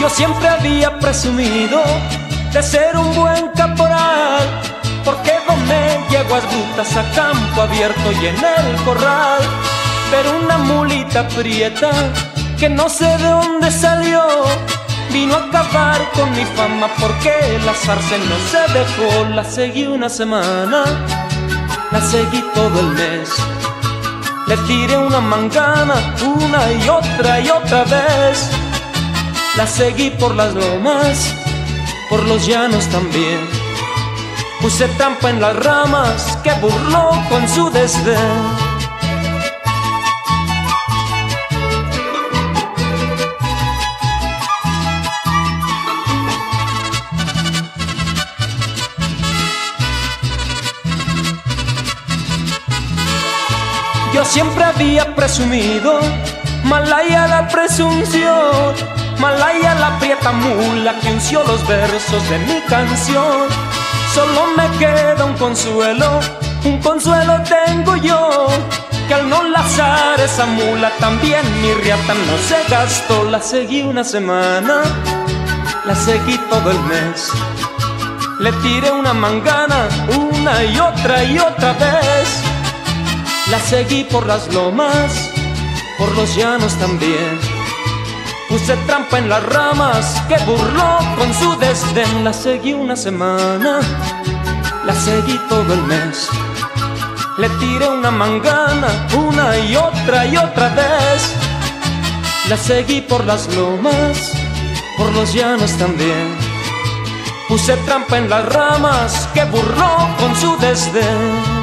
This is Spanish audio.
Yo siempre había presumido de ser un buen caporal, porque domé yeguas brutas a campo abierto y en el corral. Pero una mulita prieta que no sé de dónde salió, vino a acabar con mi fama porque la zarza no se dejó. La seguí una semana, la seguí todo el mes. Le tiré una mangana una y otra y otra vez. La seguí por las lomas, por los llanos también. Puse trampa en las ramas que burló con su desdén. Yo siempre había presumido, malaya la presunción, mula que unció los versos de mi canción. Solo me queda un consuelo, un consuelo tengo yo, que al no lazar esa mula también mi riata no se gastó. La seguí una semana, la seguí todo el mes. Le tiré una mangana una y otra y otra vez la seguí por las lomas, por los llanos también. Puse trampa en las ramas que burló con su desdén. La seguí una semana, la seguí todo el mes. Le tiré una mangana una y otra y otra vez. La seguí por las lomas, por los llanos también. Puse trampa en las ramas que burló con su desdén.